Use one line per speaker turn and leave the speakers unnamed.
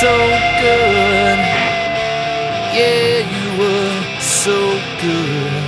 so good. Yeah, you were so good.